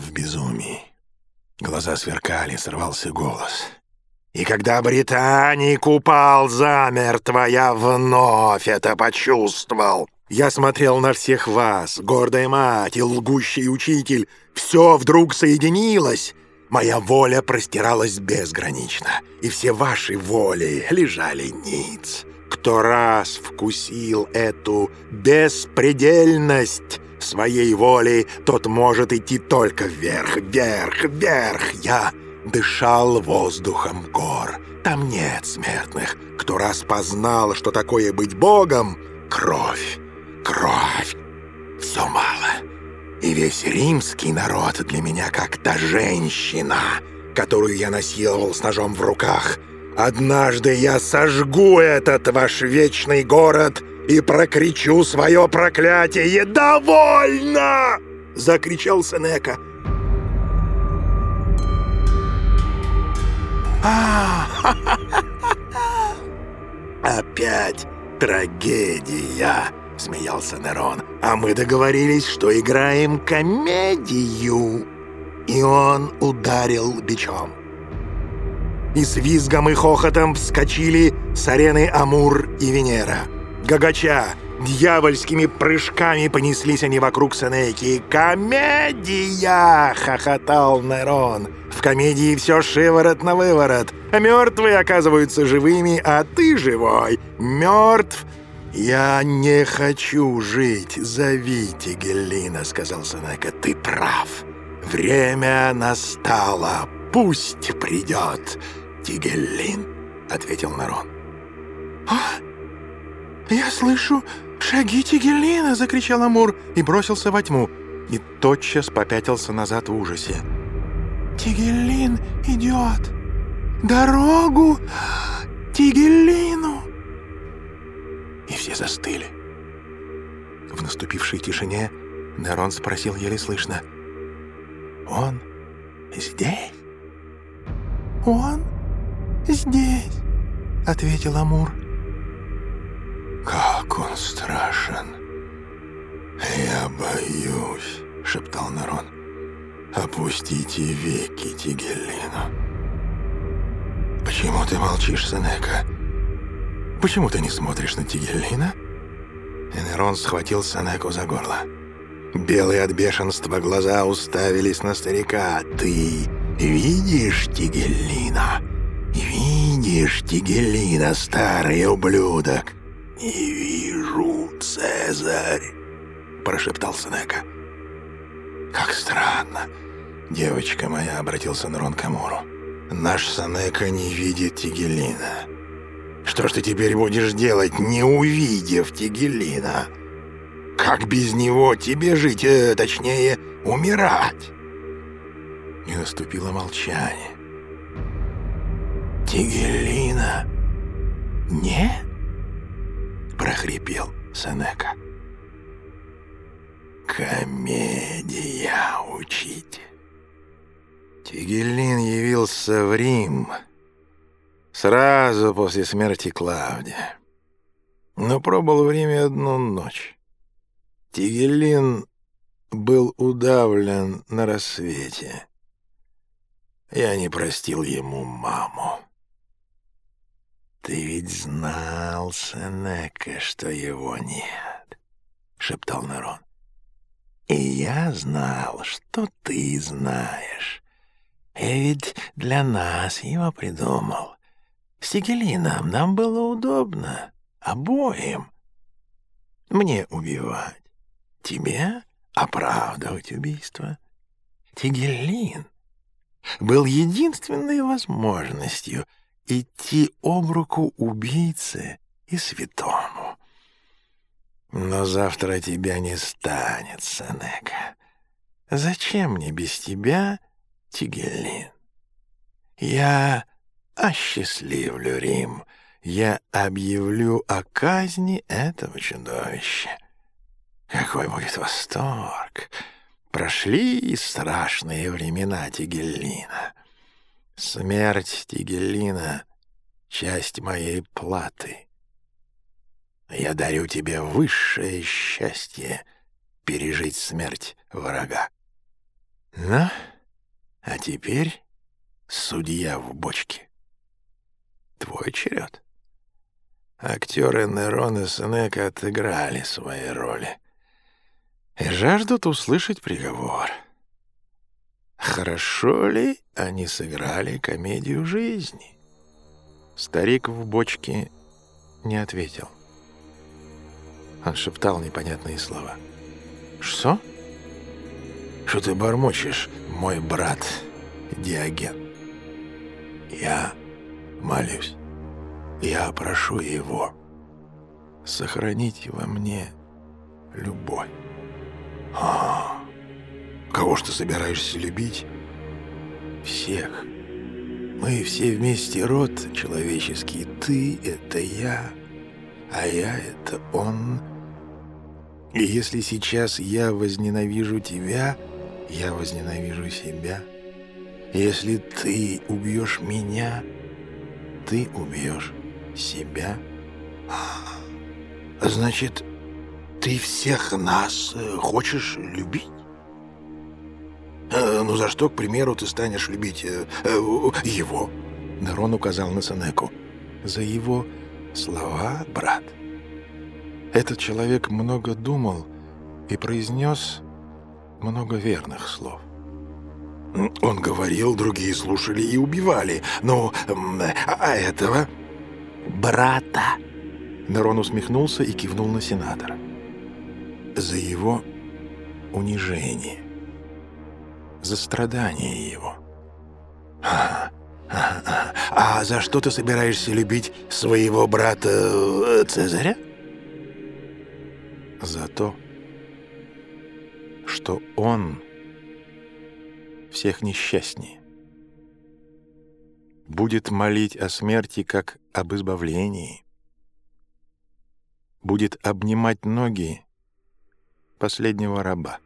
в безумии. Глаза сверкали, срывался голос. И когда британик упал замертво, я вновь это почувствовал. Я смотрел на всех вас, гордая мать и лгущий учитель. Все вдруг соединилось. Моя воля простиралась безгранично, и все ваши воли лежали ниц. Кто раз вкусил эту беспредельность своей воли, тот может идти только вверх, вверх, вверх. Я дышал воздухом гор. Там нет смертных. Кто раз познал, что такое быть Богом, кровь, кровь. Все мало. И весь римский народ для меня как та женщина, которую я насиловал с ножом в руках. Однажды я сожгу этот ваш вечный город и прокричу свое проклятие. «Довольно!» — закричал Сенека. А, Опять трагедия, смеялся Нерон. А мы договорились, что играем комедию. И он ударил бичом. И с визгом и хохотом вскочили с арены Амур и Венера. Гагача, дьявольскими прыжками понеслись они вокруг Сенеки. «Комедия!» — хохотал Нерон. «В комедии все шиворот на выворот. Мертвые оказываются живыми, а ты живой. Мертв «Я не хочу жить, зовите Геллина», — сказал Сенека. «Ты прав. Время настало. Пусть придет Тигеллин», — ответил Нарон. «А? Я слышу шаги Тигеллина!» — закричал Амур и бросился во тьму. И тотчас попятился назад в ужасе. «Тигеллин идет! Дорогу Тигеллину!» и все застыли. В наступившей тишине Нерон спросил еле слышно. «Он здесь?» «Он здесь», — ответил Амур. «Как он страшен! Я боюсь», — шептал Нерон. «Опустите веки Тигелину». «Почему ты молчишь, Сенека?» Почему ты не смотришь на Тигеллина?» Энерон схватил Санеку за горло. Белые от бешенства глаза уставились на старика. «Ты видишь Тигеллина? Видишь Тигеллина, старый ублюдок?» «Не вижу, Цезарь», — прошептал Сенека. «Как странно. Девочка моя», — обратился Нерон к Амуру. «Наш Санека не видит Тигеллина». Что ж ты теперь будешь делать, не увидев Тигелина? Как без него тебе жить, э, точнее, умирать?» И наступило молчание. «Тигелина? Нет?» — прохрипел Сенека. «Комедия, учитель!» Тигелин явился в Рим — Сразу после смерти Клавдия. Но пробыл в Риме одну ночь. Тигелин был удавлен на рассвете. Я не простил ему маму. «Ты ведь знал, Сенека, что его нет», — шептал Нарон. «И я знал, что ты знаешь. И ведь для нас его придумал. С нам было удобно, обоим. Мне убивать, тебе оправдывать убийство. Тигелин был единственной возможностью идти об руку убийце и святому. Но завтра тебя не станет, Сенека. Зачем мне без тебя, Тигелин? Я осчастливлю Рим. Я объявлю о казни этого чудовища. Какой будет восторг! Прошли страшные времена Тигеллина. Смерть Тигеллина — часть моей платы. Я дарю тебе высшее счастье пережить смерть врага. Правильно. А теперь судья в бочке. Твой черед. Актеры Нерон и Сенека отыграли свои роли и жаждут услышать приговор. Хорошо ли они сыграли комедию жизни? Старик в бочке не ответил. Он шептал непонятные слова. «Что?» «Что ты бормочешь, мой брат Диоген?» «Я молюсь. Я прошу его сохранить во мне любовь». «А, кого ж ты собираешься любить?» «Всех. Мы все вместе род человеческий. Ты — это я, а я — это он». И если сейчас я возненавижу тебя, я возненавижу себя. Если ты убьешь меня, ты убьешь себя. Значит, ты всех нас э, хочешь любить? Э, ну за что, к примеру, ты станешь любить э, его? Нерон указал на Сенеку. За его слова, брат. Этот человек много думал и произнес много верных слов. Он говорил, другие слушали и убивали. Ну, а этого... Брата. Нерон усмехнулся и кивнул на сенатора. За его унижение. За страдания его. А, а, а, а за что ты собираешься любить своего брата э, Цезаря? За то, что он всех несчастнее. Будет молить о смерти, как об избавлении. Будет обнимать ноги последнего раба.